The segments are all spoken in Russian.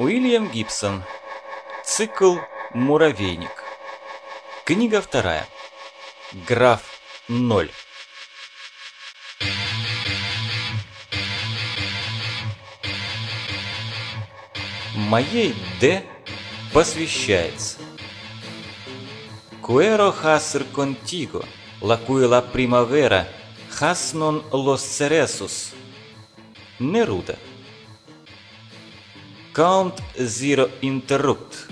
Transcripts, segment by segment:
Уильям Гибсон. Цикл «Муравейник». Книга вторая. Граф 0. Моей Д посвящается. Contigo, la cui la primavera, has non los cerezos. Неруда. Count Zero Interrupt.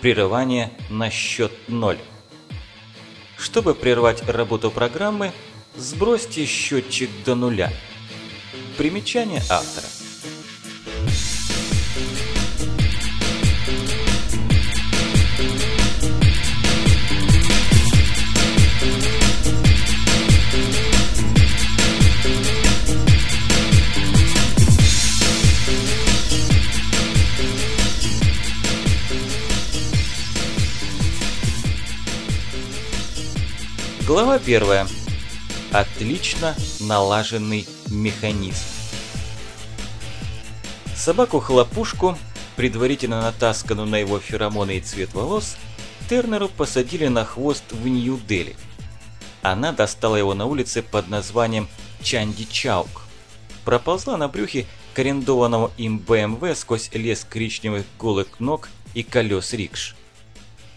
Прерывание на счет 0. Чтобы прервать работу программы, сбросьте счетчик до нуля. Примечание автора. Глава 1. Отлично налаженный механизм. Собаку-хлопушку, предварительно натасканную на его феромоны и цвет волос, Тернеру посадили на хвост в Нью-Дели. Она достала его на улице под названием Чанди Чаук. Проползла на брюхе к арендованному им БМВ сквозь лес коричневых голых ног и колес рикш.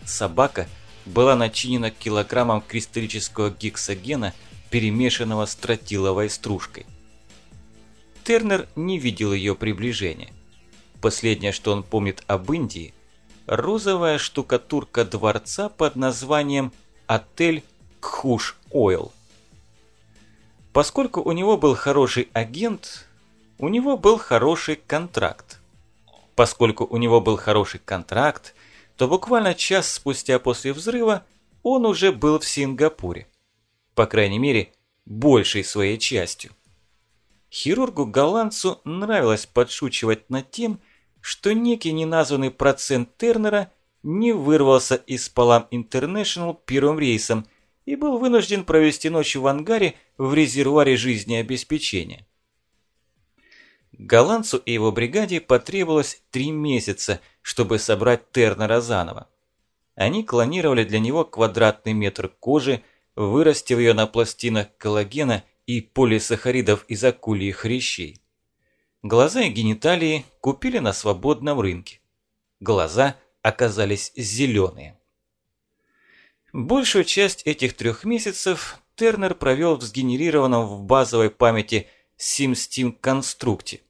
Собака – была начинена килограммом кристаллического гексогена, перемешанного с тротиловой стружкой. Тернер не видел ее приближения. Последнее, что он помнит об Индии – розовая штукатурка дворца под названием «Отель Кхуш Ойл». Поскольку у него был хороший агент, у него был хороший контракт. Поскольку у него был хороший контракт, то буквально час спустя после взрыва он уже был в Сингапуре. По крайней мере, большей своей частью. Хирургу-голландцу нравилось подшучивать над тем, что некий неназванный процент Тернера не вырвался из Палам Интернешнл первым рейсом и был вынужден провести ночь в ангаре в резервуаре жизнеобеспечения. Голландцу и его бригаде потребовалось три месяца, чтобы собрать Тернера заново. Они клонировали для него квадратный метр кожи, вырастив ее на пластинах коллагена и полисахаридов из акульих хрящей. Глаза и гениталии купили на свободном рынке. Глаза оказались зеленые. Большую часть этих трех месяцев Тернер провел в сгенерированном в базовой памяти SimSteam конструкте,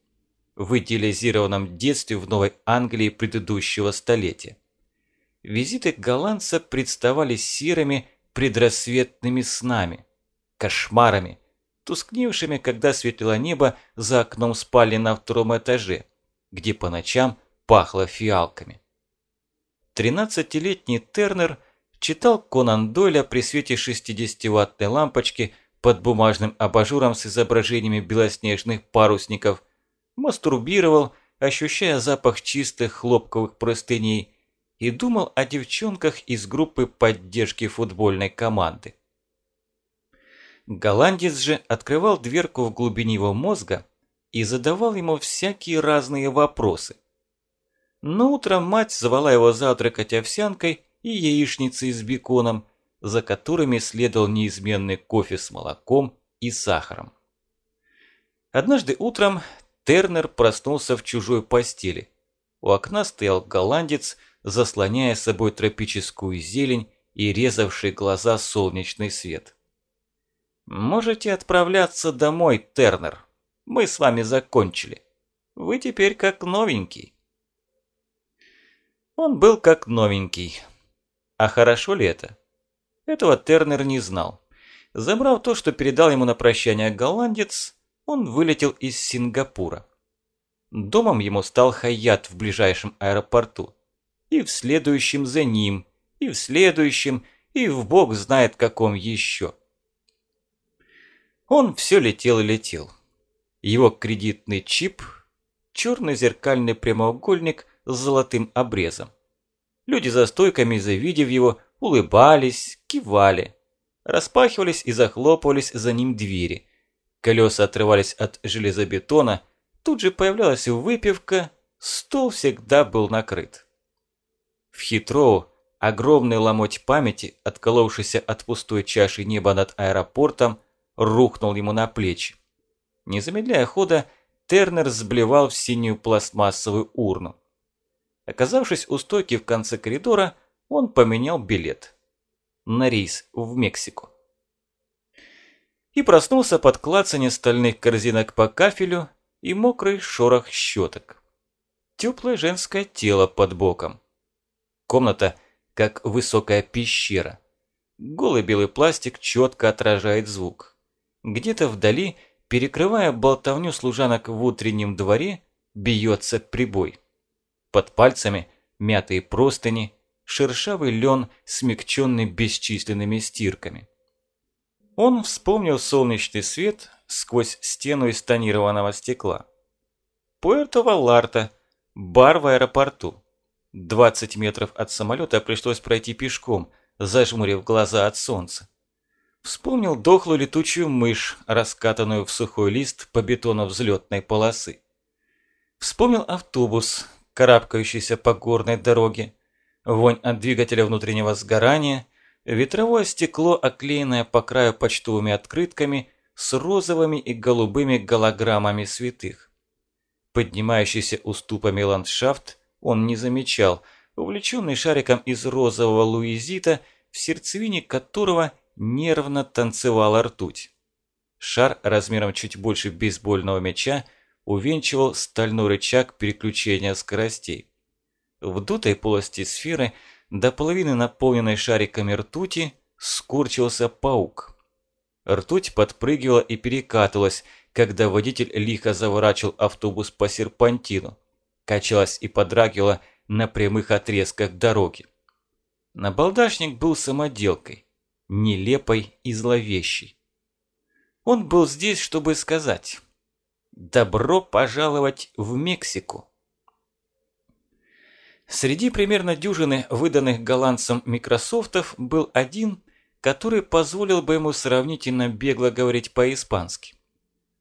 в идеализированном детстве в Новой Англии предыдущего столетия. Визиты голландца представали серыми предрассветными снами, кошмарами, тускневшими, когда светлело небо за окном спальни на втором этаже, где по ночам пахло фиалками. Тринадцатилетний Тернер читал Конан Дойля при свете 60-ваттной лампочки под бумажным абажуром с изображениями белоснежных парусников, мастурбировал, ощущая запах чистых хлопковых простыней, и думал о девчонках из группы поддержки футбольной команды. Голландец же открывал дверку в глубине его мозга и задавал ему всякие разные вопросы. Но утром мать звала его завтракать овсянкой и яичницей с беконом, за которыми следовал неизменный кофе с молоком и сахаром. Однажды утром Тернер проснулся в чужой постели. У окна стоял голландец, заслоняя собой тропическую зелень и резавший глаза солнечный свет. «Можете отправляться домой, Тернер. Мы с вами закончили. Вы теперь как новенький». Он был как новенький. А хорошо ли это? Этого Тернер не знал. Забрав то, что передал ему на прощание голландец, он вылетел из Сингапура. Домом ему стал Хаят в ближайшем аэропорту. И в следующем за ним, и в следующем, и в бог знает каком еще. Он все летел и летел. Его кредитный чип – черный зеркальный прямоугольник с золотым обрезом. Люди за стойками, завидев его, улыбались, кивали. Распахивались и захлопывались за ним двери. Колеса отрывались от железобетона, тут же появлялась выпивка, стол всегда был накрыт. В Хитроу огромный ломоть памяти, отколовшийся от пустой чаши неба над аэропортом, рухнул ему на плечи. Не замедляя хода, Тернер сблевал в синюю пластмассовую урну. Оказавшись у стойки в конце коридора, он поменял билет на рейс в Мексику. И проснулся под клацанье стальных корзинок по кафелю и мокрый шорох щеток. Теплое женское тело под боком. Комната, как высокая пещера. Голый белый пластик четко отражает звук. Где-то вдали, перекрывая болтовню служанок в утреннем дворе, бьется прибой. Под пальцами мятые простыни, шершавый лен, смягченный бесчисленными стирками. Он вспомнил солнечный свет сквозь стену из тонированного стекла. Пуэрто-Валларта, бар в аэропорту. 20 метров от самолета пришлось пройти пешком, зажмурив глаза от солнца. Вспомнил дохлую летучую мышь, раскатанную в сухой лист по бетону взлетной полосы. Вспомнил автобус, карабкающийся по горной дороге, вонь от двигателя внутреннего сгорания, ветровое стекло, оклеенное по краю почтовыми открытками с розовыми и голубыми голограммами святых. Поднимающийся уступами ландшафт он не замечал, увлеченный шариком из розового луизита, в сердцевине которого нервно танцевала ртуть. Шар размером чуть больше бейсбольного мяча – увенчивал стальной рычаг переключения скоростей. В дутой полости сферы, до половины наполненной шариками ртути, скорчился паук. Ртуть подпрыгивала и перекатывалась, когда водитель лихо заворачивал автобус по серпантину, качалась и подрагивала на прямых отрезках дороги. Набалдашник был самоделкой, нелепой и зловещей. Он был здесь, чтобы сказать Добро пожаловать в Мексику! Среди примерно дюжины выданных голландцам микрософтов был один, который позволил бы ему сравнительно бегло говорить по-испански.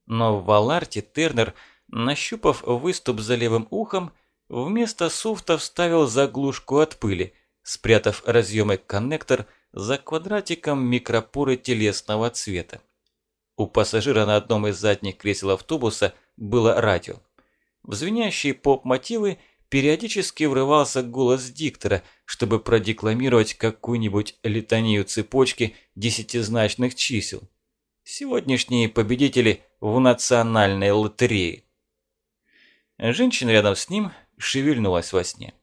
Но в Валарте Тернер, нащупав выступ за левым ухом, вместо софта вставил заглушку от пыли, спрятав разъемы коннектор за квадратиком микропоры телесного цвета. У пассажира на одном из задних кресел автобуса было радио. В звенящие поп-мотивы периодически врывался голос диктора, чтобы продекламировать какую-нибудь литанию цепочки десятизначных чисел. Сегодняшние победители в национальной лотерее. Женщина рядом с ним шевельнулась во сне.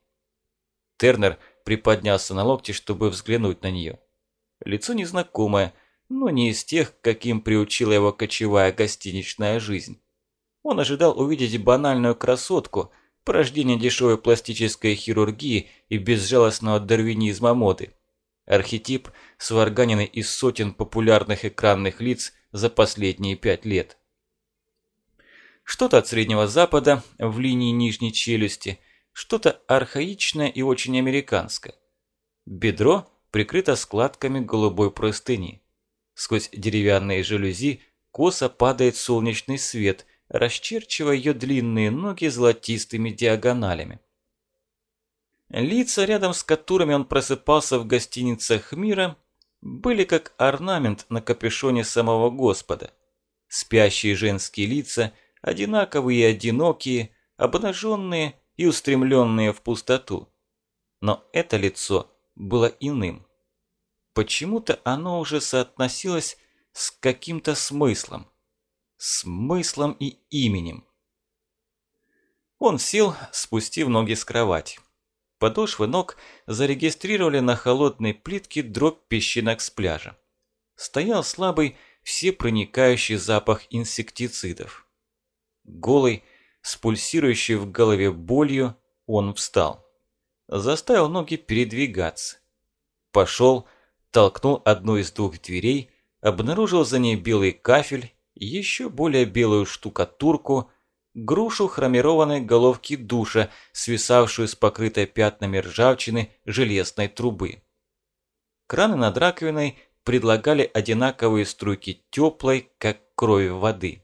Тернер приподнялся на локте, чтобы взглянуть на нее. Лицо незнакомое – но не из тех, каким приучила его кочевая гостиничная жизнь. Он ожидал увидеть банальную красотку, порождение дешевой пластической хирургии и безжалостного дарвинизма моды. Архетип, сварганенный из сотен популярных экранных лиц за последние пять лет. Что-то от Среднего Запада в линии нижней челюсти, что-то архаичное и очень американское. Бедро прикрыто складками голубой простыни. Сквозь деревянные жалюзи косо падает солнечный свет, расчерчивая ее длинные ноги золотистыми диагоналями. Лица, рядом с которыми он просыпался в гостиницах мира, были как орнамент на капюшоне самого Господа. Спящие женские лица, одинаковые и одинокие, обнаженные и устремленные в пустоту. Но это лицо было иным. Почему-то оно уже соотносилось с каким-то смыслом. Смыслом и именем. Он сел, спустив ноги с кровати. Подошвы ног зарегистрировали на холодной плитке дробь песчинок с пляжа. Стоял слабый, всепроникающий запах инсектицидов. Голый, с пульсирующей в голове болью, он встал. Заставил ноги передвигаться. Пошел, толкнул одну из двух дверей, обнаружил за ней белый кафель, еще более белую штукатурку, грушу хромированной головки душа, свисавшую с покрытой пятнами ржавчины железной трубы. Краны над раковиной предлагали одинаковые струйки теплой, как кровь воды.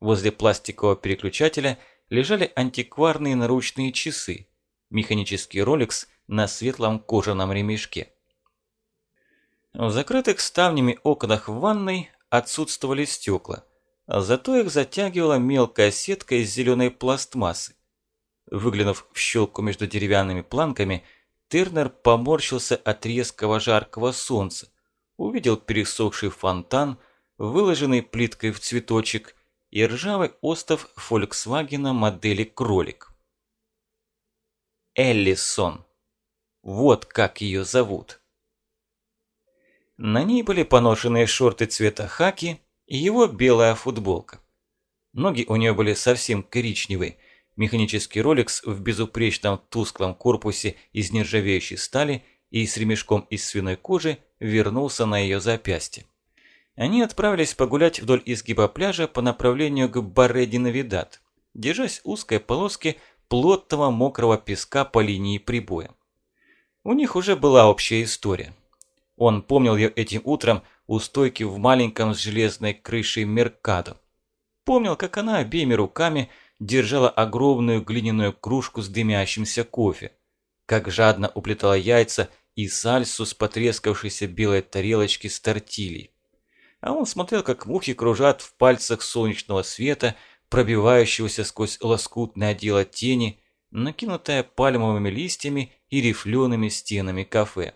Возле пластикового переключателя лежали антикварные наручные часы, механический Rolex на светлом кожаном ремешке. В закрытых ставнями окнах в ванной отсутствовали стекла, зато их затягивала мелкая сетка из зеленой пластмассы. Выглянув в щелку между деревянными планками, Тернер поморщился от резкого жаркого солнца, увидел пересохший фонтан, выложенный плиткой в цветочек, и ржавый остов Фольксвагена модели «Кролик». Эллисон. Вот как ее зовут. На ней были поношенные шорты цвета хаки и его белая футболка. Ноги у нее были совсем коричневые. Механический роликс в безупречном тусклом корпусе из нержавеющей стали и с ремешком из свиной кожи вернулся на ее запястье. Они отправились погулять вдоль изгиба пляжа по направлению к Барреди-Навидат, держась узкой полоски плотного мокрого песка по линии прибоя. У них уже была общая история. Он помнил ее этим утром у стойки в маленьком с железной крышей Меркадо. Помнил, как она обеими руками держала огромную глиняную кружку с дымящимся кофе, как жадно уплетала яйца и сальсу с потрескавшейся белой тарелочки с тортилей а он смотрел, как мухи кружат в пальцах солнечного света, пробивающегося сквозь лоскутное отдело тени, накинутое пальмовыми листьями и рифлеными стенами кафе.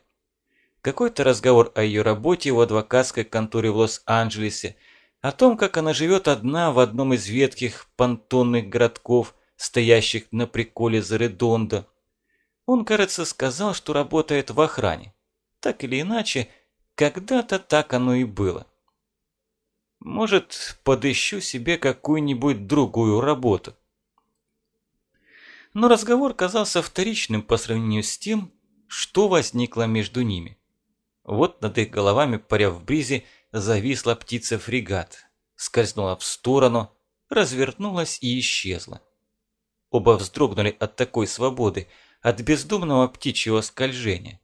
Какой-то разговор о ее работе в адвокатской конторе в Лос-Анджелесе, о том, как она живет одна в одном из ветких понтонных городков, стоящих на приколе за Редондо. Он, кажется, сказал, что работает в охране. Так или иначе, когда-то так оно и было. Может, подыщу себе какую-нибудь другую работу. Но разговор казался вторичным по сравнению с тем, что возникло между ними. Вот над их головами, паря в бризе, зависла птица-фрегат, скользнула в сторону, развернулась и исчезла. Оба вздрогнули от такой свободы, от бездумного птичьего скольжения.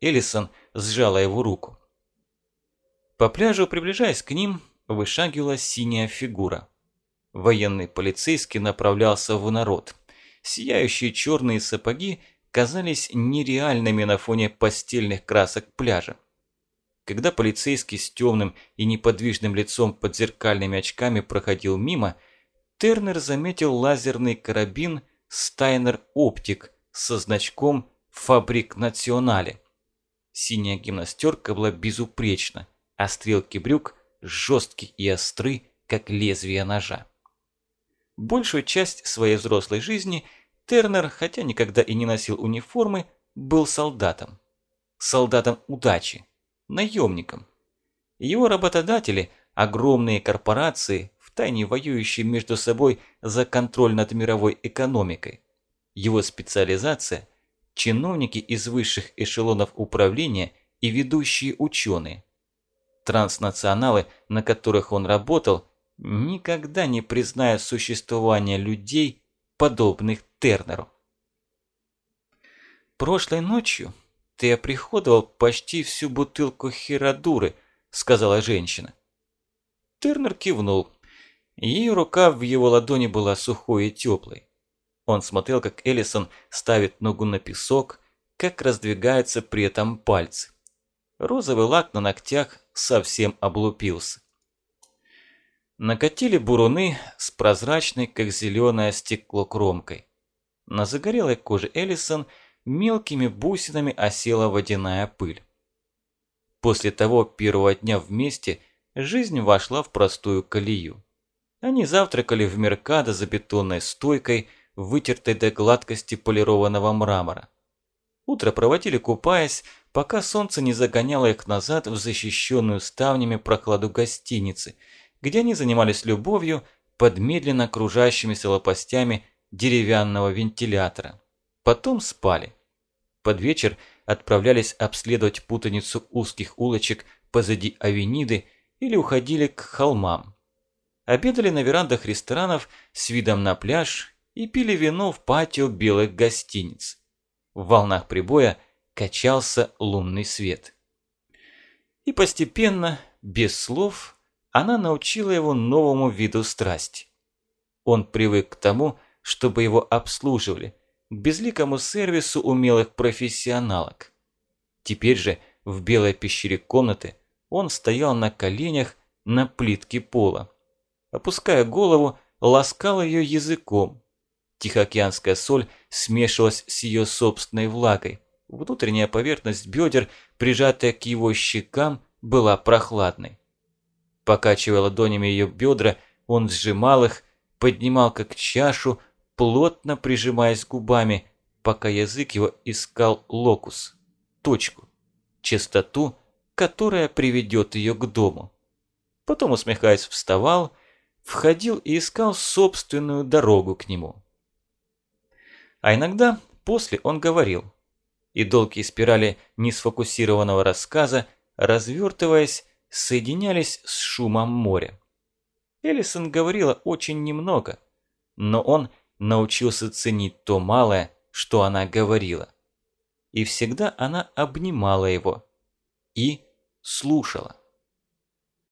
Элисон сжала его руку. По пляжу, приближаясь к ним, вышагивала синяя фигура. Военный полицейский направлялся в народ. Сияющие черные сапоги казались нереальными на фоне постельных красок пляжа. Когда полицейский с темным и неподвижным лицом под зеркальными очками проходил мимо, Тернер заметил лазерный карабин Стайнер Оптик со значком «Фабрик Национале». Синяя гимнастерка была безупречна, а стрелки брюк жесткие и остры, как лезвие ножа. Большую часть своей взрослой жизни Тернер, хотя никогда и не носил униформы, был солдатом. Солдатом удачи, наемником. Его работодатели, огромные корпорации, втайне воюющие между собой за контроль над мировой экономикой. Его специализация – чиновники из высших эшелонов управления и ведущие ученые. Транснационалы, на которых он работал, никогда не признают существование людей, подобных Тернеру. «Прошлой ночью ты оприходовал почти всю бутылку хирадуры», – сказала женщина. Тернер кивнул. Ее рука в его ладони была сухой и теплой. Он смотрел, как Эллисон ставит ногу на песок, как раздвигаются при этом пальцы. Розовый лак на ногтях совсем облупился. Накатили буруны с прозрачной, как зеленое стекло, кромкой. На загорелой коже Эллисон мелкими бусинами осела водяная пыль. После того первого дня вместе жизнь вошла в простую колею. Они завтракали в Меркадо за бетонной стойкой, вытертой до гладкости полированного мрамора. Утро проводили купаясь, пока солнце не загоняло их назад в защищенную ставнями прохладу гостиницы, где они занимались любовью, под медленно кружащимися лопастями деревянного вентилятора. Потом спали. Под вечер отправлялись обследовать путаницу узких улочек позади Авениды или уходили к холмам. Обедали на верандах ресторанов с видом на пляж и пили вино в патио белых гостиниц. В волнах прибоя качался лунный свет. И постепенно, без слов, она научила его новому виду страсти. Он привык к тому, чтобы его обслуживали, к безликому сервису умелых профессионалок. Теперь же в белой пещере комнаты он стоял на коленях на плитке пола. Опуская голову, ласкал ее языком. Тихоокеанская соль смешивалась с ее собственной влагой. Внутренняя поверхность бедер, прижатая к его щекам, была прохладной. Покачивая ладонями ее бедра, он сжимал их, поднимал как чашу, плотно прижимаясь губами, пока язык его искал локус, точку, частоту, которая приведет ее к дому. Потом, усмехаясь, вставал, входил и искал собственную дорогу к нему. А иногда после он говорил, и долгие спирали несфокусированного рассказа, развертываясь, соединялись с шумом моря. Элисон говорила очень немного, но он научился ценить то малое, что она говорила. И всегда она обнимала его и слушала.